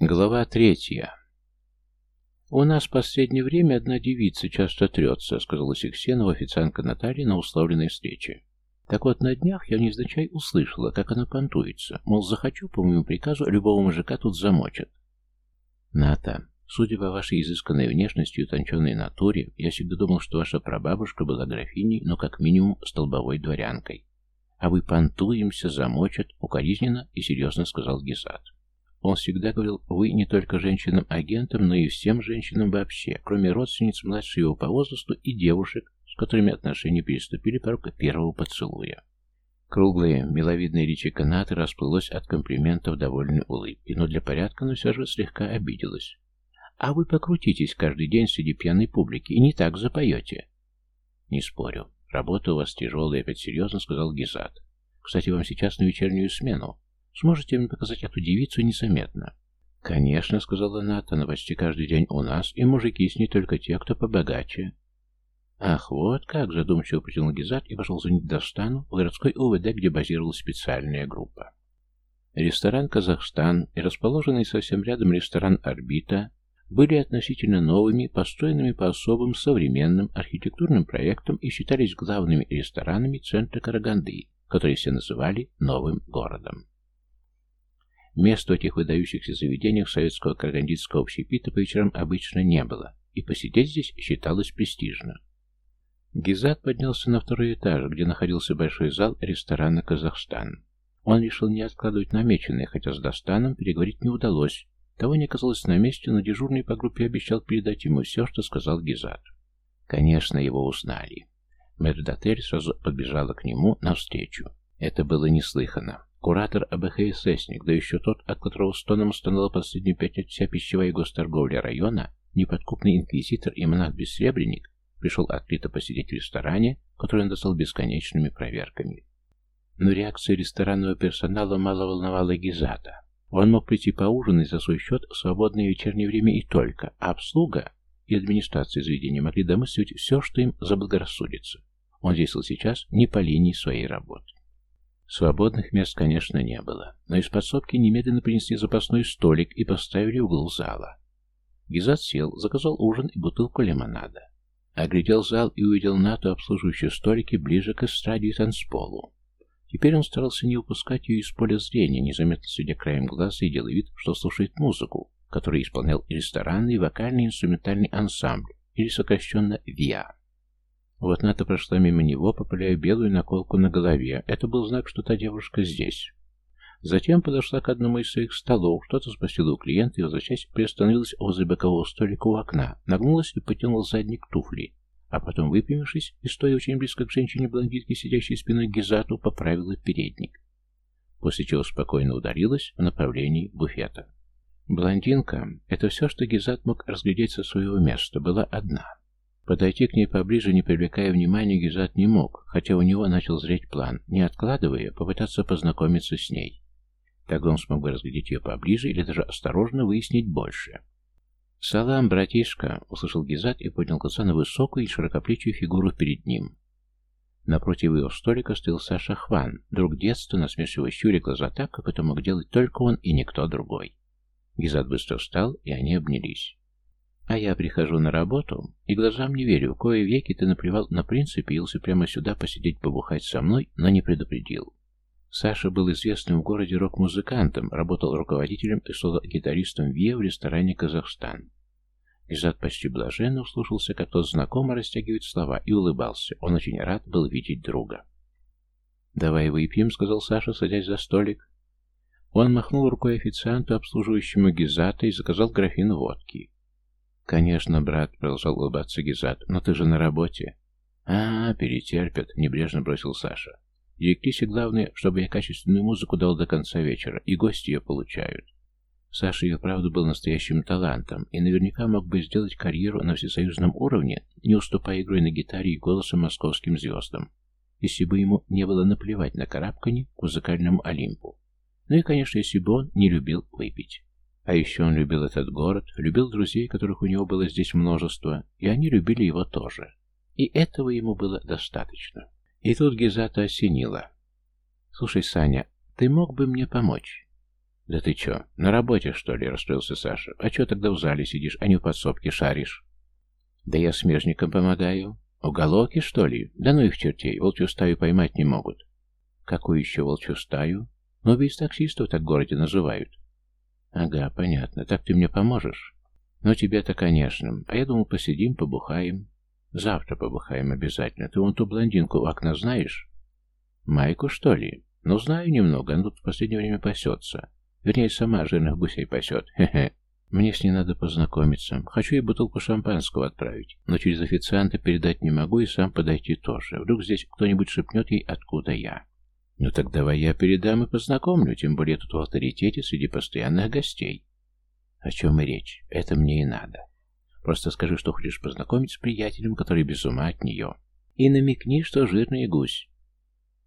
Глава третья. «У нас в последнее время одна девица часто трется», — сказала Сексенова официантка Наталья на условленной встрече. Так вот, на днях я невзначай услышала, как она понтуется, мол, захочу, по моему приказу, любого мужика тут замочат. Ната, судя по вашей изысканной внешности и утонченной натуре, я всегда думал, что ваша прабабушка была графиней, но как минимум столбовой дворянкой. А вы понтуемся, замочат, укоризненно и серьезно сказал Гесат. Он всегда говорил, вы не только женщинам-агентам, но и всем женщинам вообще, кроме родственниц младше его по возрасту и девушек, с которыми отношения переступили порог первого поцелуя. Круглое, миловидное личико Наты расплылось от комплиментов довольной улыбки, но для порядка она все же слегка обиделась. «А вы покрутитесь каждый день среди пьяной публики и не так запоете». «Не спорю. Работа у вас тяжелая, опять серьезно», — сказал Гизат. «Кстати, вам сейчас на вечернюю смену. Сможете мне показать эту девицу незаметно?» «Конечно», — сказала Ната, — «но почти каждый день у нас, и мужики с ней только те, кто побогаче». «Ах, вот как!» — задумчиво потянул Гизат и пошел звонить Достану в городской УВД, где базировалась специальная группа. Ресторан «Казахстан» и расположенный совсем рядом ресторан «Орбита» были относительно новыми, построенными по особым современным архитектурным проектам и считались главными ресторанами центра Караганды, которые все называли «новым городом». Места в этих выдающихся заведениях советского карагандинского общепита по вечерам обычно не было, и посидеть здесь считалось престижно. Гизат поднялся на второй этаж, где находился большой зал ресторана «Казахстан». Он решил не откладывать намеченное, хотя с Достаном переговорить не удалось. Того не оказалось на месте, но дежурный по группе обещал передать ему все, что сказал Гизат. Конечно, его узнали. Мэтр Дотель сразу подбежала к нему навстречу. Это было неслыханно. Куратор АБХССник, да еще тот, от которого стоном стонала последнюю лет вся пищевая госторговля района, неподкупный инквизитор и монах-бессребренник, пришел открыто посидеть в ресторане, который он достал бесконечными проверками. Но реакция ресторанного персонала мало волновала Гизата. Он мог прийти поужинать за свой счет в свободное вечернее время и только, а обслуга и администрация заведения могли домысливать все, что им заблагорассудится. Он действовал сейчас не по линии своей работы. Свободных мест, конечно, не было, но из подсобки немедленно принесли запасной столик и поставили угол зала. Гизат сел, заказал ужин и бутылку лимонада. Оглядел зал и увидел Нату, обслуживающую столики, ближе к эстраде и танцполу. Теперь он старался не упускать ее из поля зрения, незаметно следя краем глаза и делая вид, что слушает музыку, которую исполнял ресторанный вокальный инструментальный ансамбль, или сокращенно ВИА. Вот Ната прошла мимо него, попыляя белую наколку на голове. Это был знак, что та девушка здесь. Затем подошла к одному из своих столов, что-то спросила у клиента и, возвращаясь, приостановилась возле бокового столика у окна, нагнулась и потянула задник туфли, а потом, выпрямившись и стоя очень близко к женщине-блондинке, сидящей спиной к Гизату, поправила передник. После чего спокойно ударилась в направлении буфета. Блондинка, это все, что Гизат мог разглядеть со своего места, была одна — Подойти к ней поближе, не привлекая внимания, Гизат не мог, хотя у него начал зреть план, не откладывая, попытаться познакомиться с ней. Тогда он смог бы разглядеть ее поближе или даже осторожно выяснить больше. «Салам, братишка!» — услышал Гизат и поднял глаза на высокую и широкоплечую фигуру перед ним. Напротив его столика стоял Саша Хван, друг детства, насмешливо щуря глаза так, как это мог делать только он и никто другой. Гизат быстро встал, и они обнялись. А я прихожу на работу, и глазам не верю, кое веки ты наплевал на принцип и явился прямо сюда посидеть побухать со мной, но не предупредил. Саша был известным в городе рок-музыкантом, работал руководителем и соло-гитаристом ВИА в ресторане «Казахстан». Изад почти блаженно услышался, как тот знакомо растягивает слова, и улыбался. Он очень рад был видеть друга. «Давай выпьем», — сказал Саша, садясь за столик. Он махнул рукой официанту, обслуживающему Гизата, и заказал графин водки. «Конечно, брат», — продолжал улыбаться Гизат, — «но ты же на работе». «А, перетерпят», — небрежно бросил Саша. «Директрисе главное, чтобы я качественную музыку дал до конца вечера, и гости ее получают». Саша и правда был настоящим талантом, и наверняка мог бы сделать карьеру на всесоюзном уровне, не уступая игрой на гитаре и голосом московским звездам, если бы ему не было наплевать на карабканье к музыкальному Олимпу. Ну и, конечно, если бы он не любил выпить. А еще он любил этот город, любил друзей, которых у него было здесь множество, и они любили его тоже. И этого ему было достаточно. И тут Гизата осенила. «Слушай, Саня, ты мог бы мне помочь?» «Да ты чё, на работе, что ли?» — расстроился Саша. «А чё тогда в зале сидишь, а не в подсобке шаришь?» «Да я смежникам помогаю. Уголоки, что ли? Да ну их чертей, волчью стаю поймать не могут». «Какую еще волчью стаю?» «Ну, без таксистов так в городе называют». «Ага, понятно. Так ты мне поможешь?» «Ну, тебе-то, конечно. А я думал, посидим, побухаем». «Завтра побухаем обязательно. Ты вон ту блондинку у окна знаешь?» «Майку, что ли?» «Ну, знаю немного. Она тут в последнее время пасется. Вернее, сама жирных гусей пасет. Хе-хе. Мне с ней надо познакомиться. Хочу ей бутылку шампанского отправить, но через официанта передать не могу и сам подойти тоже. Вдруг здесь кто-нибудь шепнет ей, откуда я. Ну так давай я передам и познакомлю, тем более тут в авторитете среди постоянных гостей. О чем и речь? Это мне и надо. Просто скажи, что хочешь познакомить с приятелем, который без ума от нее. И намекни, что жирный гусь.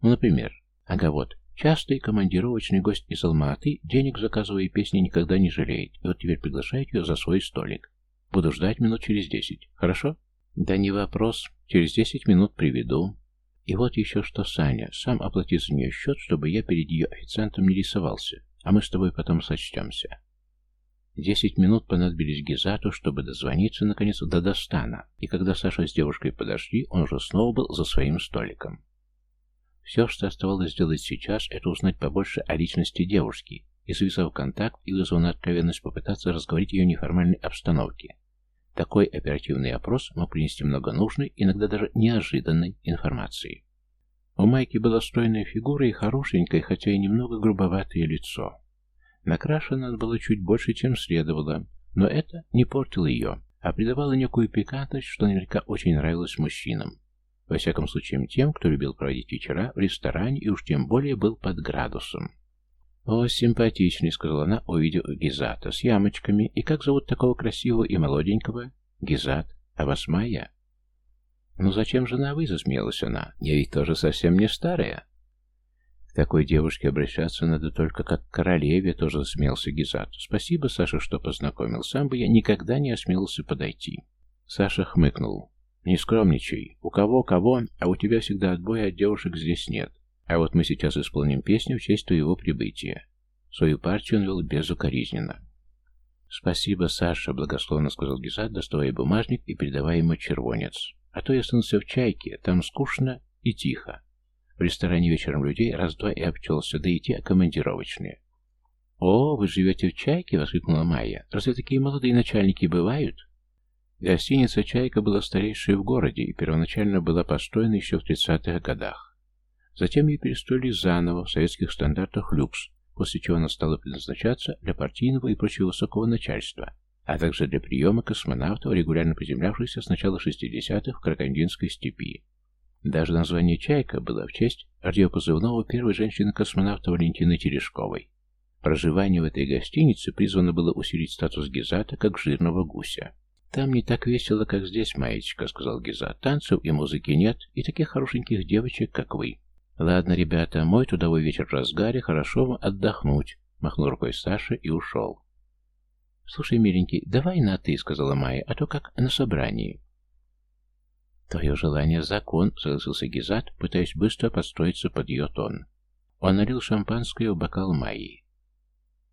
Ну, например, ага вот, Частый командировочный гость из Алматы, денег заказывая песни никогда не жалеет, и вот теперь приглашает ее за свой столик. Буду ждать минут через десять. Хорошо? Да не вопрос. Через десять минут приведу. И вот еще что, Саня, сам оплати за нее счет, чтобы я перед ее официантом не рисовался, а мы с тобой потом сочтемся. Десять минут понадобились Гизату, чтобы дозвониться, наконец, до Достана, и когда Саша с девушкой подошли, он уже снова был за своим столиком. Все, что оставалось сделать сейчас, это узнать побольше о личности девушки и, завязав контакт и вызвав на откровенность, попытаться разговорить ее неформальной обстановке. Такой оперативный опрос мог принести много нужной, иногда даже неожиданной информации. У Майки была стройная фигура и хорошенькое, хотя и немного грубоватое лицо. Накрашена она была чуть больше, чем следовало, но это не портило ее, а придавало некую пикантность, что наверняка очень нравилось мужчинам. Во всяком случае, тем, кто любил проводить вечера в ресторане и уж тем более был под градусом. «О, симпатичный», — сказала она, увидев Гизата, с ямочками. «И как зовут такого красивого и молоденького?» «Гизат. А вас Майя?» «Ну зачем же на «вы», — засмеялась она. «Я ведь тоже совсем не старая». «К такой девушке обращаться надо только как к королеве», — тоже засмеялся Гизат. «Спасибо, Саша, что познакомил. Сам бы я никогда не осмелился подойти». Саша хмыкнул. «Не скромничай. У кого-кого, а у тебя всегда отбоя от девушек здесь нет. А вот мы сейчас исполним песню в честь твоего прибытия». Свою партию он вел безукоризненно. «Спасибо, Саша», — благословно сказал Гизат, доставая бумажник и передавая ему червонец. «А то я останусь в чайке, там скучно и тихо. В ресторане вечером людей раз-два и обчелся, да и те командировочные». «О, вы живете в чайке?» — воскликнула Майя. «Разве такие молодые начальники бывают?» Гостиница «Чайка» была старейшей в городе и первоначально была построена еще в 30-х годах. Затем ее перестроили заново в советских стандартах «Люкс», после чего она стала предназначаться для партийного и прочего высокого начальства, а также для приема космонавтов, регулярно приземлявшихся с начала 60-х в Каракандинской степи. Даже название «Чайка» было в честь радиопозывного первой женщины-космонавта Валентины Терешковой. Проживание в этой гостинице призвано было усилить статус Гизата как жирного гуся. «Там не так весело, как здесь, маечка», — сказал Гиза. «Танцев и музыки нет, и таких хорошеньких девочек, как вы». «Ладно, ребята, мой трудовой вечер в разгаре, хорошо вам отдохнуть», — махнул рукой Саша и ушел. «Слушай, миленький, давай на «ты», — сказала Майя, — «а то как на собрании». «Твое желание — закон», — согласился Гизат, пытаясь быстро подстроиться под ее тон. Он налил шампанское в бокал Майи.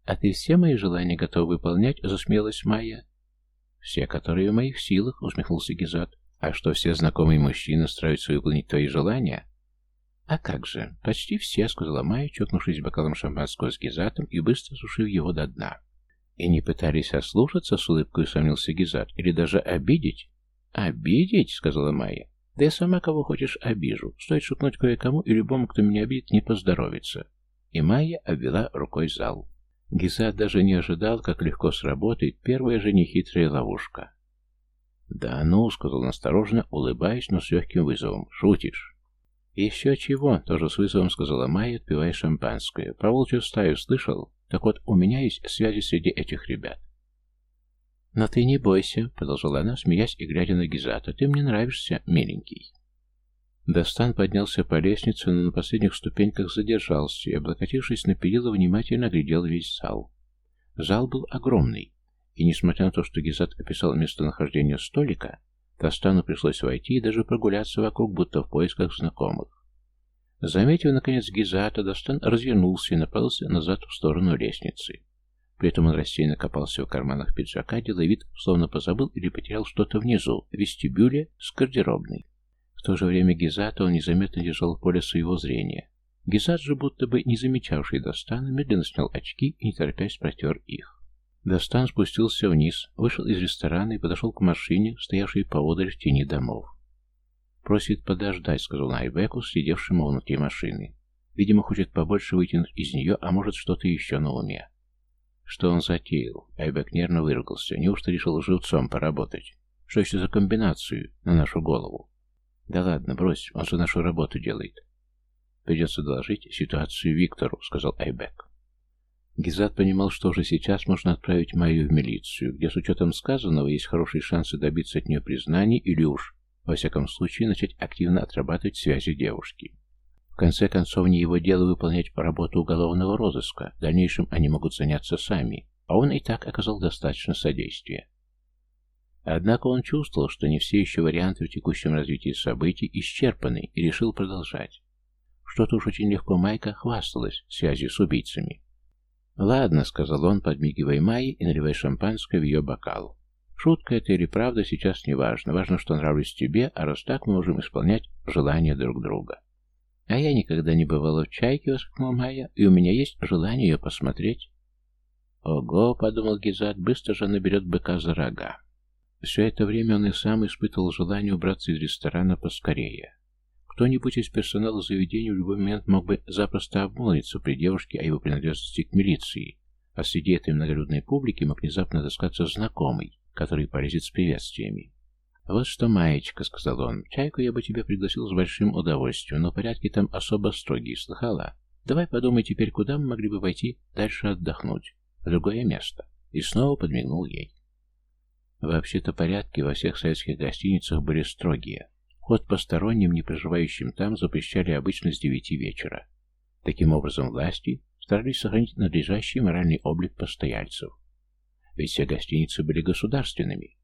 «А ты все мои желания готов выполнять?» — засмеялась Майя. «Все, которые в моих силах», — усмехнулся Гизат. «А что, все знакомые мужчины стараются выполнить твои желания?» «А как же? Почти все», — сказала Майя, чокнувшись бокалом шампанского с Гизатом и быстро сушив его до дна. «И не пытались ослушаться?» — с улыбкой сомнился Гизат. «Или даже обидеть?» «Обидеть?» — сказала Майя. «Да я сама кого хочешь обижу. Стоит шутнуть кое-кому, и любому, кто меня обидит, не поздоровится». И Майя обвела рукой зал. Гизат даже не ожидал, как легко сработает первая же нехитрая ловушка. «Да ну», — сказал он осторожно, улыбаясь, но с легким вызовом. «Шутишь?» «Еще чего?» — тоже с вызовом сказала Майя, отпивая шампанское. «Про волчью стаю слышал? Так вот, у меня есть связи среди этих ребят». «Но ты не бойся», — продолжала она, смеясь и глядя на Гизата. «Ты мне нравишься, миленький». Достан поднялся по лестнице, но на последних ступеньках задержался и, облокотившись на перила, внимательно глядел весь зал. Зал был огромный, и, несмотря на то, что Гизат описал местонахождение столика, Достану пришлось войти и даже прогуляться вокруг, будто в поисках знакомых. Заметив, наконец, Гизата, Достан развернулся и направился назад в сторону лестницы. При этом он рассеянно копался в карманах пиджака, делая вид, словно позабыл или потерял что-то внизу, в вестибюле с гардеробной. В то же время Гизата он незаметно держал поле своего зрения. Гизат же, будто бы не замечавший Достана, медленно снял очки и, не торопясь, протер их. Достан спустился вниз, вышел из ресторана и подошел к машине, стоявшей поодаль в тени домов. «Просит подождать», — сказал Найбеку, сидевшему внутри машины. «Видимо, хочет побольше вытянуть из нее, а может, что-то еще на уме». Что он затеял? Айбек нервно выругался. Неужто решил живцом поработать? Что еще за комбинацию на нашу голову? Да ладно, брось, он же нашу работу делает. Придется доложить ситуацию Виктору, сказал Айбек. Гизат понимал, что уже сейчас можно отправить Майю в милицию, где с учетом сказанного есть хорошие шансы добиться от нее признаний или уж, во всяком случае, начать активно отрабатывать связи девушки. В конце концов, не его дело выполнять работу уголовного розыска. В дальнейшем они могут заняться сами, а он и так оказал достаточно содействия. Однако он чувствовал, что не все еще варианты в текущем развитии событий исчерпаны и решил продолжать. Что-то уж очень легко Майка хвасталась связью с убийцами. «Ладно», — сказал он, подмигивая Майе и наливая шампанское в ее бокал. «Шутка это или правда сейчас не важно. Важно, что нравлюсь тебе, а раз так мы можем исполнять желания друг друга». «А я никогда не бывала в «Чайке», — воскликнула Майя, — «и у меня есть желание ее посмотреть». «Ого», — подумал Гизат, — «быстро же наберет быка за рога». Все это время он и сам испытывал желание убраться из ресторана поскорее. Кто-нибудь из персонала заведения в любой момент мог бы запросто обмолвиться при девушке о его принадлежности к милиции, а среди этой многолюдной публики мог внезапно отыскаться знакомый, который полезет с приветствиями. «Вот что, Маечка», — сказал он, — «чайку я бы тебя пригласил с большим удовольствием, но порядки там особо строгие, слыхала? Давай подумай теперь, куда мы могли бы пойти дальше отдохнуть. В другое место». И снова подмигнул ей. Вообще-то порядки во всех советских гостиницах были строгие. Ход посторонним, не проживающим там, запрещали обычно с девяти вечера. Таким образом, власти старались сохранить надлежащий моральный облик постояльцев. Ведь все гостиницы были государственными,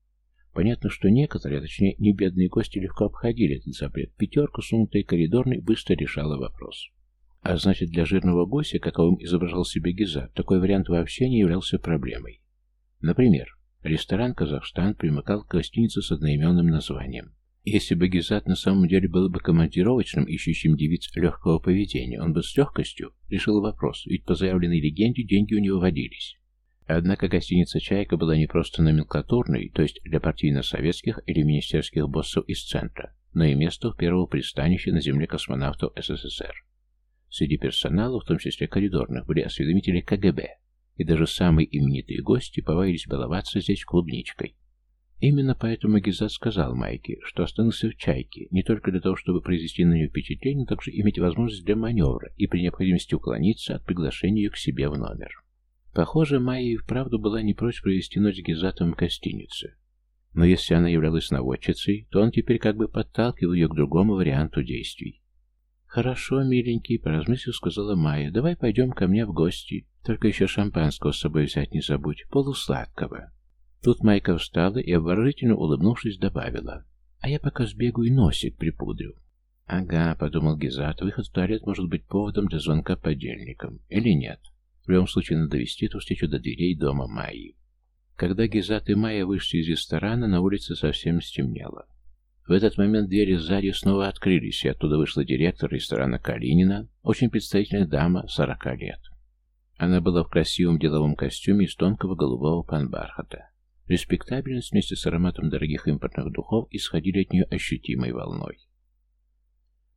Понятно, что некоторые, а точнее не бедные гости, легко обходили этот запрет. Пятерка, сунутая коридорной, быстро решала вопрос. А значит, для жирного гостя, каковым изображал себя Гиза, такой вариант вообще не являлся проблемой. Например, ресторан «Казахстан» примыкал к гостинице с одноименным названием. Если бы Гизат на самом деле был бы командировочным, ищущим девиц легкого поведения, он бы с легкостью решил вопрос, ведь по заявленной легенде деньги у него водились. Однако гостиница «Чайка» была не просто номенклатурной, то есть для партийно-советских или министерских боссов из центра, но и местом первого пристанища на земле космонавтов СССР. Среди персонала, в том числе коридорных, были осведомители КГБ, и даже самые именитые гости повадились баловаться здесь клубничкой. Именно поэтому Гизат сказал Майке, что остановился в «Чайке» не только для того, чтобы произвести на нее впечатление, но также иметь возможность для маневра и при необходимости уклониться от приглашения ее к себе в номер. Похоже, Майя и вправду была не прочь провести ночь с Гизатом в гостинице. Но если она являлась наводчицей, то он теперь как бы подталкивал ее к другому варианту действий. «Хорошо, миленький», — поразмыслив, сказала Майя, — «давай пойдем ко мне в гости. Только еще шампанского с собой взять не забудь, полусладкого». Тут Майка встала и, обворожительно улыбнувшись, добавила, «А я пока сбегу и носик припудрю». «Ага», — подумал Гизат, — «выход в туалет может быть поводом для звонка подельникам. Или нет?» В любом случае, надо довести эту встречу до дверей дома Майи. Когда Гизат и Майя вышли из ресторана, на улице совсем стемнело. В этот момент двери сзади снова открылись, и оттуда вышла директор ресторана Калинина, очень представительная дама, 40 лет. Она была в красивом деловом костюме из тонкого голубого панбархата. Респектабельность вместе с ароматом дорогих импортных духов исходили от нее ощутимой волной.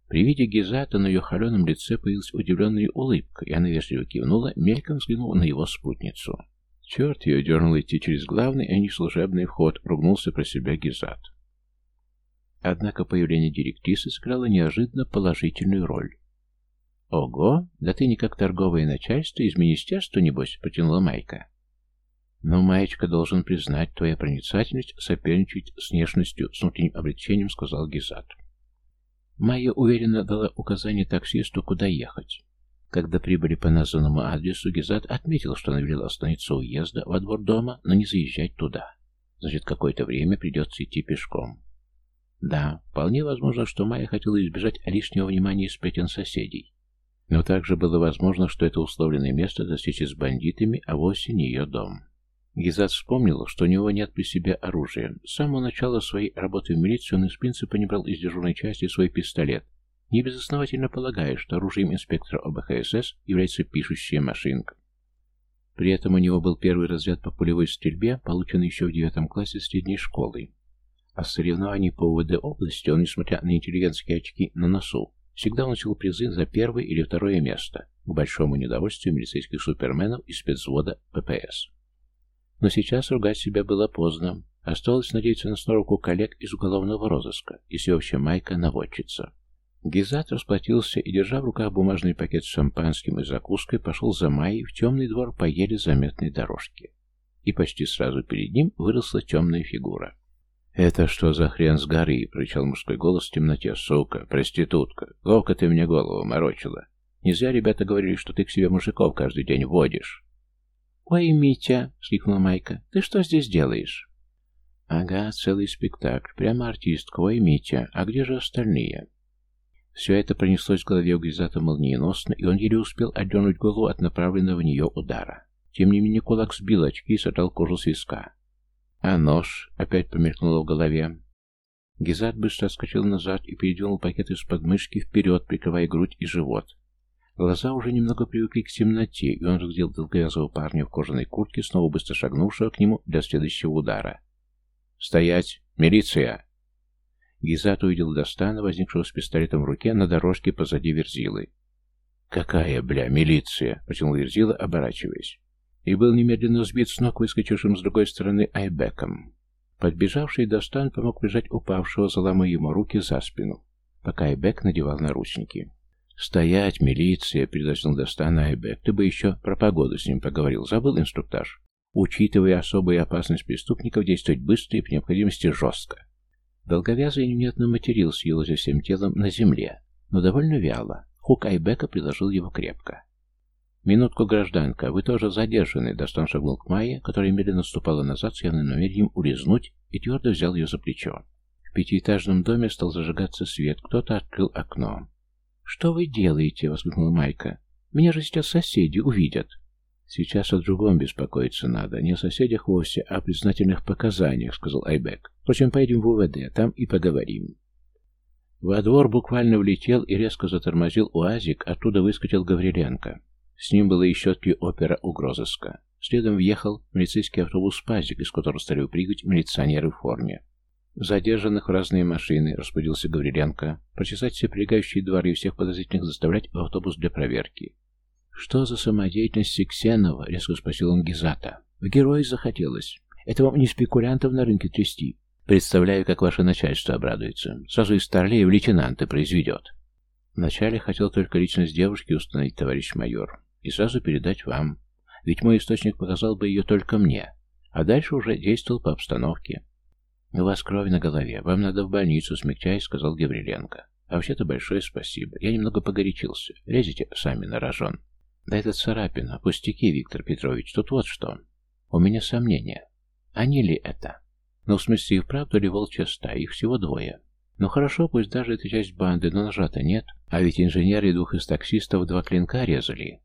При виде Гизата на ее холеном лице появилась удивленная улыбка, и она вежливо кивнула, мельком взглянула на его спутницу. Черт ее дернул идти через главный, а не служебный вход, ругнулся про себя Гизат. Однако появление директрисы сыграло неожиданно положительную роль. «Ого, да ты не как торговое начальство из министерства, небось», — потянула Майка. «Но, Маечка, должен признать, твоя проницательность соперничать с внешностью, с внутренним облегчением», — сказал Гизат. Майя уверенно дала указание таксисту, куда ехать. Когда прибыли по названному адресу, Гизат отметил, что она велела остановиться уезда во двор дома, но не заезжать туда. Значит, какое-то время придется идти пешком. Да, вполне возможно, что Майя хотела избежать лишнего внимания и сплетен соседей. Но также было возможно, что это условленное место встречи с бандитами, а вовсе не ее дом. Гизат вспомнил, что у него нет при себе оружия. С самого начала своей работы в милиции он из принципа не брал из дежурной части свой пистолет, не безосновательно полагая, что оружием инспектора ОБХСС является пишущая машинка. При этом у него был первый разряд по пулевой стрельбе, полученный еще в девятом классе средней школы. А соревнований по УВД области он, несмотря на интеллигентские очки на носу, всегда уносил призы за первое или второе место, к большому недовольствию милицейских суперменов из спецвода ППС. Но сейчас ругать себя было поздно. Осталось надеяться на сноровку коллег из уголовного розыска и всеобщая майка наводчица. Гизат расплатился и, держа в руках бумажный пакет с шампанским и закуской, пошел за Майей в темный двор по еле заметной дорожке. И почти сразу перед ним выросла темная фигура. «Это что за хрен с горы?» — прочал мужской голос в темноте. «Сука, проститутка, ловко ты мне голову морочила. Не зря ребята говорили, что ты к себе мужиков каждый день водишь». «Ой, Митя!» — вскрикнула Майка. «Ты что здесь делаешь?» «Ага, целый спектакль. Прямо артистка. Ой, Митя, а где же остальные?» Все это пронеслось в голове у Гризата молниеносно, и он еле успел отдернуть голову от направленного в нее удара. Тем не менее кулак сбил очки и содрал кожу с виска. А нож опять промелькнуло в голове. Гизат быстро отскочил назад и передвинул пакет из подмышки вперед, прикрывая грудь и живот. Глаза уже немного привыкли к темноте, и он разглядел долговязого парня в кожаной куртке, снова быстро шагнувшего к нему для следующего удара. «Стоять! Милиция!» Гизат увидел Достана, возникшего с пистолетом в руке, на дорожке позади Верзилы. «Какая, бля, милиция!» — протянул Верзила, оборачиваясь. И был немедленно сбит с ног выскочившим с другой стороны Айбеком. Подбежавший Достан помог прижать упавшего, заломая ему руки за спину, пока Айбек надевал наручники. «Стоять, милиция!» — предложил Достан Айбек. «Ты бы еще про погоду с ним поговорил. Забыл инструктаж?» Учитывая особую опасность преступников, действовать быстро и при необходимости жестко. Долговязый невнятно матерился, елозя всем телом на земле, но довольно вяло. Хук Айбека приложил его крепко. «Минутку, гражданка, вы тоже задержаны», — Достан шагнул к Майе, которая медленно ступала назад с явным намерением улизнуть, и твердо взял ее за плечо. В пятиэтажном доме стал зажигаться свет, кто-то открыл окно. «Что вы делаете?» — воскликнула Майка. «Меня же сейчас соседи увидят». «Сейчас о другом беспокоиться надо. Не о соседях вовсе, а о признательных показаниях», — сказал Айбек. «Впрочем, поедем в УВД, там и поговорим». Во двор буквально влетел и резко затормозил УАЗик, оттуда выскочил Гавриленко. С ним было еще три опера угрозыска. Следом въехал милицейский автобус «Пазик», из которого стали упрыгать милиционеры в форме. Задержанных в разные машины, распорядился Гавриленко, прочесать все прилегающие дворы и всех подозрительных заставлять в автобус для проверки. «Что за самодеятельность Сексенова?» — резко спросил он Гизата. «В герои захотелось. Это вам не спекулянтов на рынке трясти. Представляю, как ваше начальство обрадуется. Сразу из старлея в лейтенанты произведет». Вначале хотел только личность девушки установить, товарищ майор, и сразу передать вам. Ведь мой источник показал бы ее только мне, а дальше уже действовал по обстановке. «У вас кровь на голове, вам надо в больницу, смягчаясь», — сказал Гавриленко. «А вообще-то большое спасибо. Я немного погорячился. Лезете сами на рожон». Да это царапина, пустяки, Виктор Петрович, тут вот что. У меня сомнения. Они ли это? Ну, в смысле, и вправду ли волчья стая? Их всего двое. Ну хорошо, пусть даже это часть банды, но ножа-то нет. А ведь инженеры двух из таксистов два клинка резали.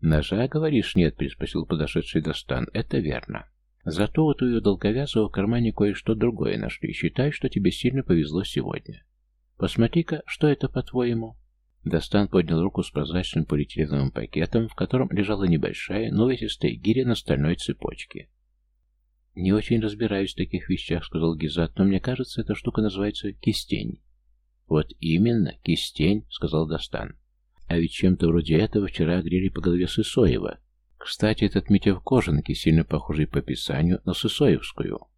«Ножа, говоришь, нет?» — переспросил подошедший Достан. «Это верно. Зато вот у ее долговязого в кармане кое-что другое нашли. Считай, что тебе сильно повезло сегодня. Посмотри-ка, что это, по-твоему?» Достан поднял руку с прозрачным полиэтиленовым пакетом, в котором лежала небольшая, но увесистая гиря на стальной цепочке. «Не очень разбираюсь в таких вещах», — сказал Гизат, — «но мне кажется, эта штука называется кистень». «Вот именно, кистень», — сказал Достан. «А ведь чем-то вроде этого вчера грели по голове Сысоева. Кстати, этот Митя в кожанке, сильно похожий по описанию на Сысоевскую.